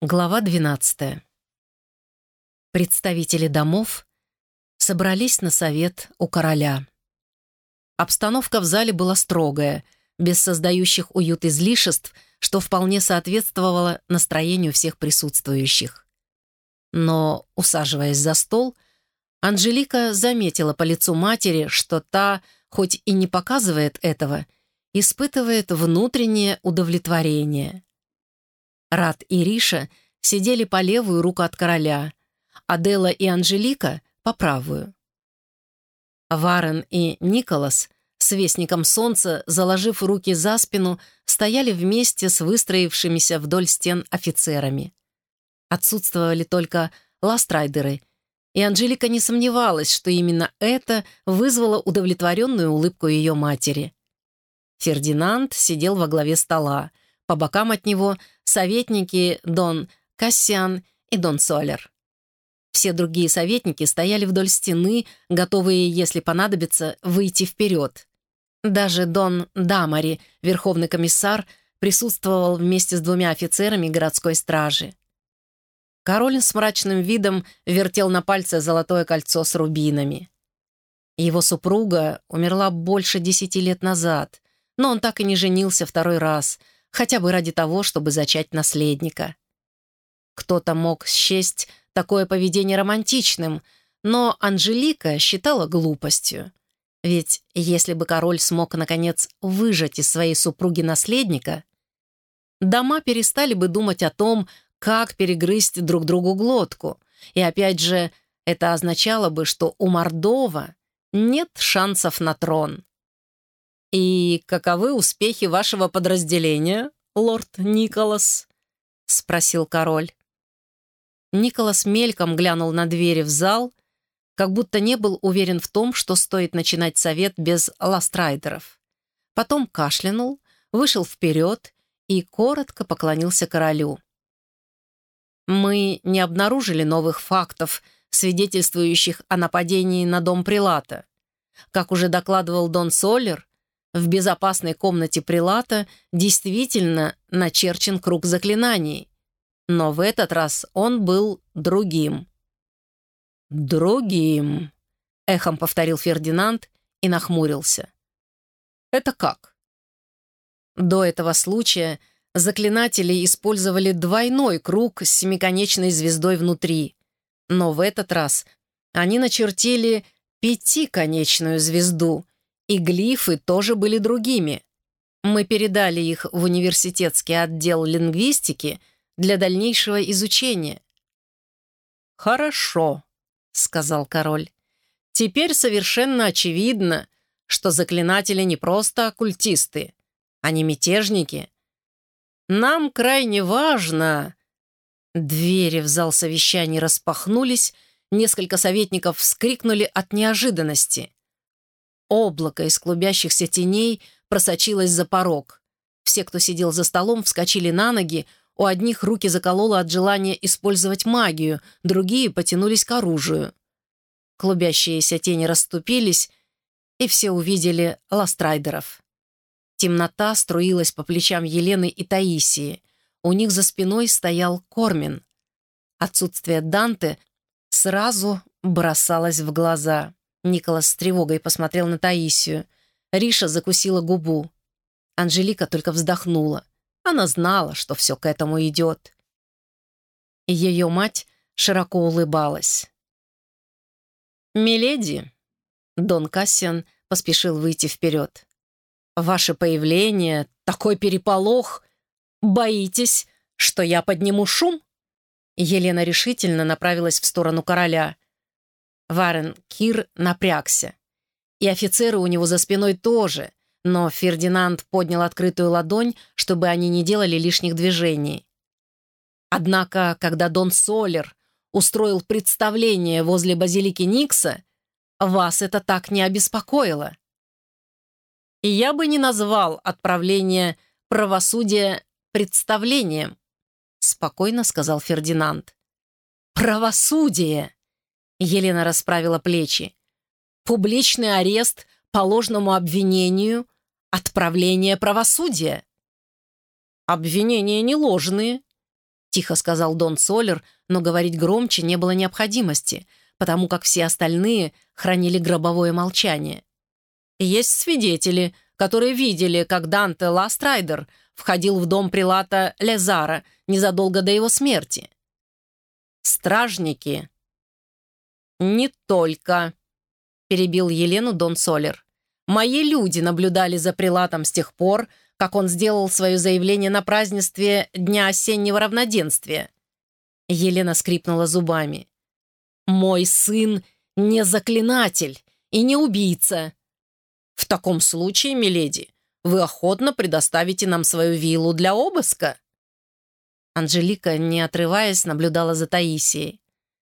Глава 12. Представители домов собрались на совет у короля. Обстановка в зале была строгая, без создающих уют излишеств, что вполне соответствовало настроению всех присутствующих. Но, усаживаясь за стол, Анжелика заметила по лицу матери, что та, хоть и не показывает этого, испытывает внутреннее удовлетворение — Рад и Риша сидели по левую руку от короля, Адела и Анжелика — по правую. Варен и Николас с Вестником Солнца, заложив руки за спину, стояли вместе с выстроившимися вдоль стен офицерами. Отсутствовали только ластрайдеры, и Анжелика не сомневалась, что именно это вызвало удовлетворенную улыбку ее матери. Фердинанд сидел во главе стола, по бокам от него советники Дон Кассиан и Дон Солер. Все другие советники стояли вдоль стены, готовые, если понадобится, выйти вперед. Даже Дон Дамари, верховный комиссар, присутствовал вместе с двумя офицерами городской стражи. Король с мрачным видом вертел на пальце золотое кольцо с рубинами. Его супруга умерла больше десяти лет назад, но он так и не женился второй раз — хотя бы ради того, чтобы зачать наследника. Кто-то мог счесть такое поведение романтичным, но Анжелика считала глупостью. Ведь если бы король смог, наконец, выжать из своей супруги наследника, дома перестали бы думать о том, как перегрызть друг другу глотку. И опять же, это означало бы, что у Мордова нет шансов на трон. «И каковы успехи вашего подразделения, лорд Николас?» — спросил король. Николас мельком глянул на двери в зал, как будто не был уверен в том, что стоит начинать совет без ластрайдеров. Потом кашлянул, вышел вперед и коротко поклонился королю. «Мы не обнаружили новых фактов, свидетельствующих о нападении на дом Прилата. Как уже докладывал Дон Соллер, в безопасной комнате Прилата действительно начерчен круг заклинаний, но в этот раз он был другим. «Другим», — эхом повторил Фердинанд и нахмурился. «Это как?» До этого случая заклинатели использовали двойной круг с семиконечной звездой внутри, но в этот раз они начертили пятиконечную звезду, и глифы тоже были другими. Мы передали их в университетский отдел лингвистики для дальнейшего изучения. «Хорошо», — сказал король. «Теперь совершенно очевидно, что заклинатели не просто оккультисты, они мятежники. Нам крайне важно...» Двери в зал совещаний распахнулись, несколько советников вскрикнули от неожиданности. Облако из клубящихся теней просочилось за порог. Все, кто сидел за столом, вскочили на ноги, у одних руки закололо от желания использовать магию, другие потянулись к оружию. Клубящиеся тени расступились, и все увидели ластрайдеров. Темнота струилась по плечам Елены и Таисии. У них за спиной стоял Кормин. Отсутствие Данте сразу бросалось в глаза. Николас с тревогой посмотрел на Таисию. Риша закусила губу. Анжелика только вздохнула. Она знала, что все к этому идет. Ее мать широко улыбалась. «Миледи!» Дон Кассиан поспешил выйти вперед. «Ваше появление, такой переполох! Боитесь, что я подниму шум?» Елена решительно направилась в сторону короля — Варен Кир напрягся. И офицеры у него за спиной тоже, но Фердинанд поднял открытую ладонь, чтобы они не делали лишних движений. Однако, когда Дон Солер устроил представление возле базилики Никса, вас это так не обеспокоило. И я бы не назвал отправление правосудия представлением, спокойно сказал Фердинанд. Правосудие! Елена расправила плечи. Публичный арест по ложному обвинению, отправление правосудия. Обвинения не ложные. — тихо сказал Дон Солер, но говорить громче не было необходимости, потому как все остальные хранили гробовое молчание. «Есть свидетели, которые видели, как Данте Ластрайдер входил в дом прилата Лезара незадолго до его смерти. Стражники». «Не только», — перебил Елену Дон Солер. «Мои люди наблюдали за прилатом с тех пор, как он сделал свое заявление на празднестве Дня осеннего равноденствия». Елена скрипнула зубами. «Мой сын не заклинатель и не убийца». «В таком случае, миледи, вы охотно предоставите нам свою виллу для обыска?» Анжелика, не отрываясь, наблюдала за Таисией.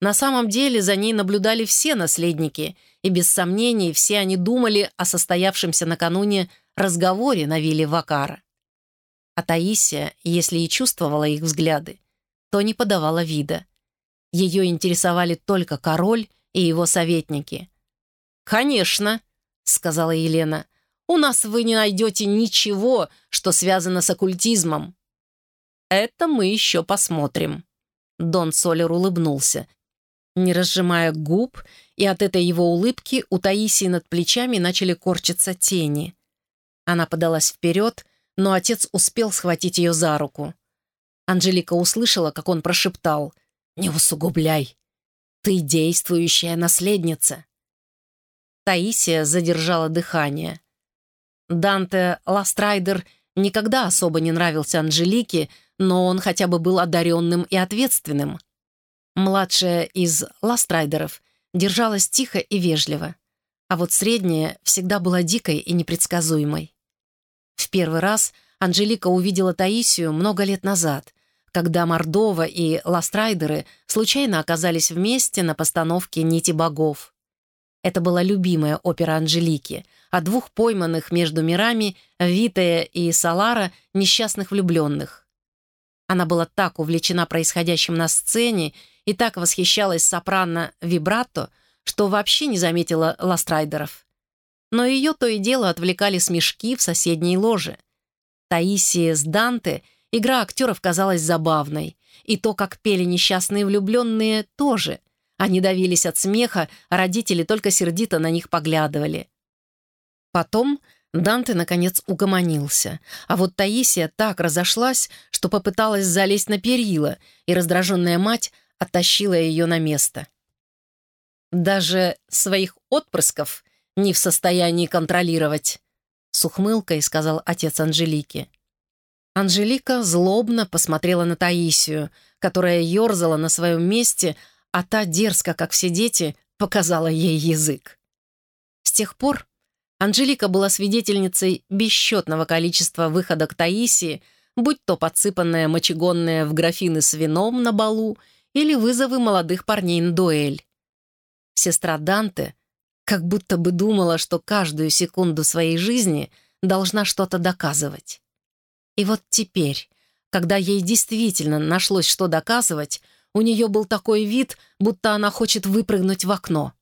На самом деле за ней наблюдали все наследники, и без сомнений все они думали о состоявшемся накануне разговоре на вилле Вакара. А Таисия, если и чувствовала их взгляды, то не подавала вида. Ее интересовали только король и его советники. «Конечно», — сказала Елена, — «у нас вы не найдете ничего, что связано с оккультизмом». «Это мы еще посмотрим». Дон Солер улыбнулся, не разжимая губ, и от этой его улыбки у Таисии над плечами начали корчиться тени. Она подалась вперед, но отец успел схватить ее за руку. Анжелика услышала, как он прошептал «Не усугубляй! Ты действующая наследница!» Таисия задержала дыхание. Данте Ластрайдер никогда особо не нравился Анжелике, но он хотя бы был одаренным и ответственным. Младшая из Ластрайдеров держалась тихо и вежливо, а вот средняя всегда была дикой и непредсказуемой. В первый раз Анжелика увидела Таисию много лет назад, когда Мордова и Ластрайдеры случайно оказались вместе на постановке «Нити богов». Это была любимая опера Анжелики о двух пойманных между мирами Витая и Салара несчастных влюбленных. Она была так увлечена происходящим на сцене и так восхищалась сопрано-вибрато, что вообще не заметила ластрайдеров. Но ее то и дело отвлекали смешки в соседней ложе. Таисии с Данте игра актеров казалась забавной, и то, как пели несчастные влюбленные, тоже. Они давились от смеха, а родители только сердито на них поглядывали. Потом Данте, наконец, угомонился, а вот Таисия так разошлась, что попыталась залезть на перила, и раздраженная мать оттащила ее на место. «Даже своих отпрысков не в состоянии контролировать», — с ухмылкой сказал отец Анжелики. Анжелика злобно посмотрела на Таисию, которая ерзала на своем месте, а та дерзко, как все дети, показала ей язык. С тех пор Анжелика была свидетельницей бесчетного количества выходок Таисии, будь то подсыпанная мочегонная в графины с вином на балу или вызовы молодых парней на дуэль. Сестра Данте как будто бы думала, что каждую секунду своей жизни должна что-то доказывать. И вот теперь, когда ей действительно нашлось что доказывать, у нее был такой вид, будто она хочет выпрыгнуть в окно.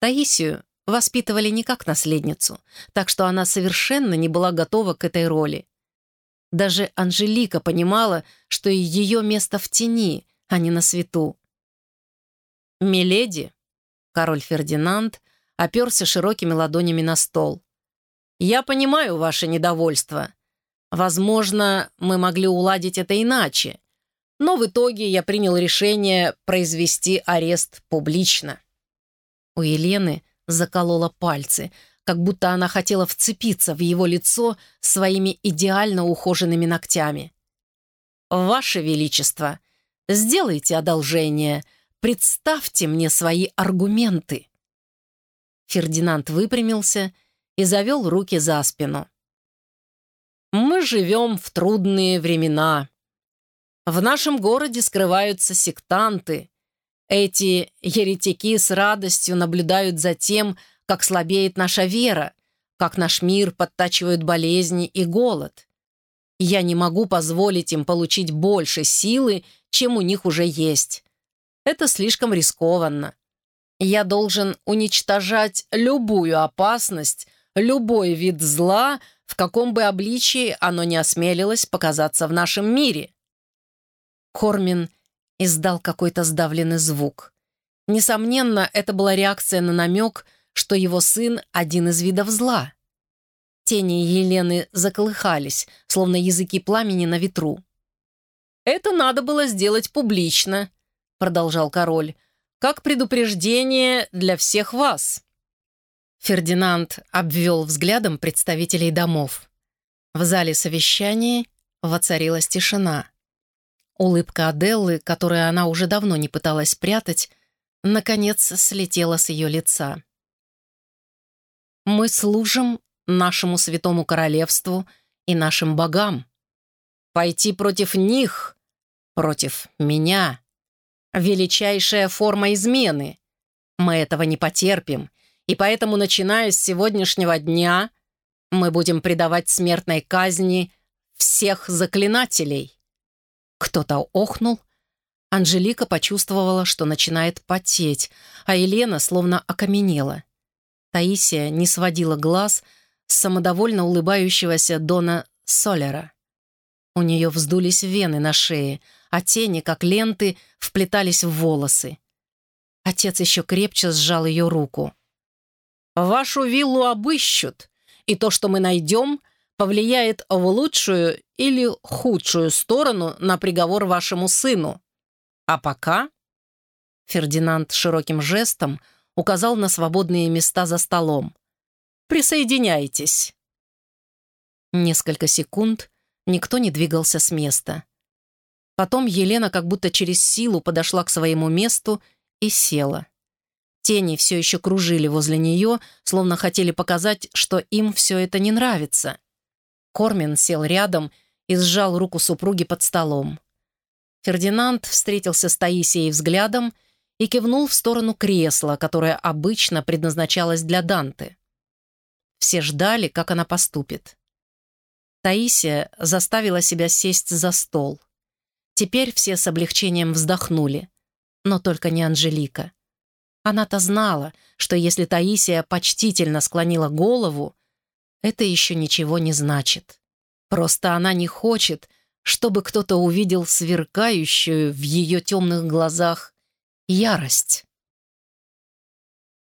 Таисию воспитывали не как наследницу, так что она совершенно не была готова к этой роли. Даже Анжелика понимала, что ее место в тени, а не на свету. «Миледи», — король Фердинанд оперся широкими ладонями на стол. «Я понимаю ваше недовольство. Возможно, мы могли уладить это иначе, но в итоге я принял решение произвести арест публично». У Елены заколола пальцы, как будто она хотела вцепиться в его лицо своими идеально ухоженными ногтями. «Ваше Величество», Сделайте одолжение, представьте мне свои аргументы». Фердинанд выпрямился и завел руки за спину. «Мы живем в трудные времена. В нашем городе скрываются сектанты. Эти еретики с радостью наблюдают за тем, как слабеет наша вера, как наш мир подтачивают болезни и голод. Я не могу позволить им получить больше силы, чем у них уже есть. Это слишком рискованно. Я должен уничтожать любую опасность, любой вид зла, в каком бы обличии оно не осмелилось показаться в нашем мире. Кормин издал какой-то сдавленный звук. Несомненно, это была реакция на намек, что его сын — один из видов зла. Тени Елены заколыхались, словно языки пламени на ветру. «Это надо было сделать публично», — продолжал король, «как предупреждение для всех вас». Фердинанд обвел взглядом представителей домов. В зале совещаний воцарилась тишина. Улыбка Аделлы, которую она уже давно не пыталась прятать, наконец слетела с ее лица. «Мы служим нашему святому королевству и нашим богам. Пойти против них, против меня — величайшая форма измены. Мы этого не потерпим, и поэтому, начиная с сегодняшнего дня, мы будем предавать смертной казни всех заклинателей». Кто-то охнул. Анжелика почувствовала, что начинает потеть, а Елена словно окаменела. Таисия не сводила глаз с самодовольно улыбающегося Дона Солера. У нее вздулись вены на шее, а тени, как ленты, вплетались в волосы. Отец еще крепче сжал ее руку. «Вашу виллу обыщут, и то, что мы найдем, повлияет в лучшую или худшую сторону на приговор вашему сыну. А пока...» Фердинанд широким жестом указал на свободные места за столом. «Присоединяйтесь». Несколько секунд никто не двигался с места. Потом Елена как будто через силу подошла к своему месту и села. Тени все еще кружили возле нее, словно хотели показать, что им все это не нравится. Кормин сел рядом и сжал руку супруги под столом. Фердинанд встретился с Таисией взглядом и кивнул в сторону кресла, которое обычно предназначалось для Данты. Все ждали, как она поступит. Таисия заставила себя сесть за стол. Теперь все с облегчением вздохнули, но только не Анжелика. Она-то знала, что если Таисия почтительно склонила голову, это еще ничего не значит. Просто она не хочет, чтобы кто-то увидел сверкающую в ее темных глазах ярость.